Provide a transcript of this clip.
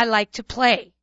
I like to play.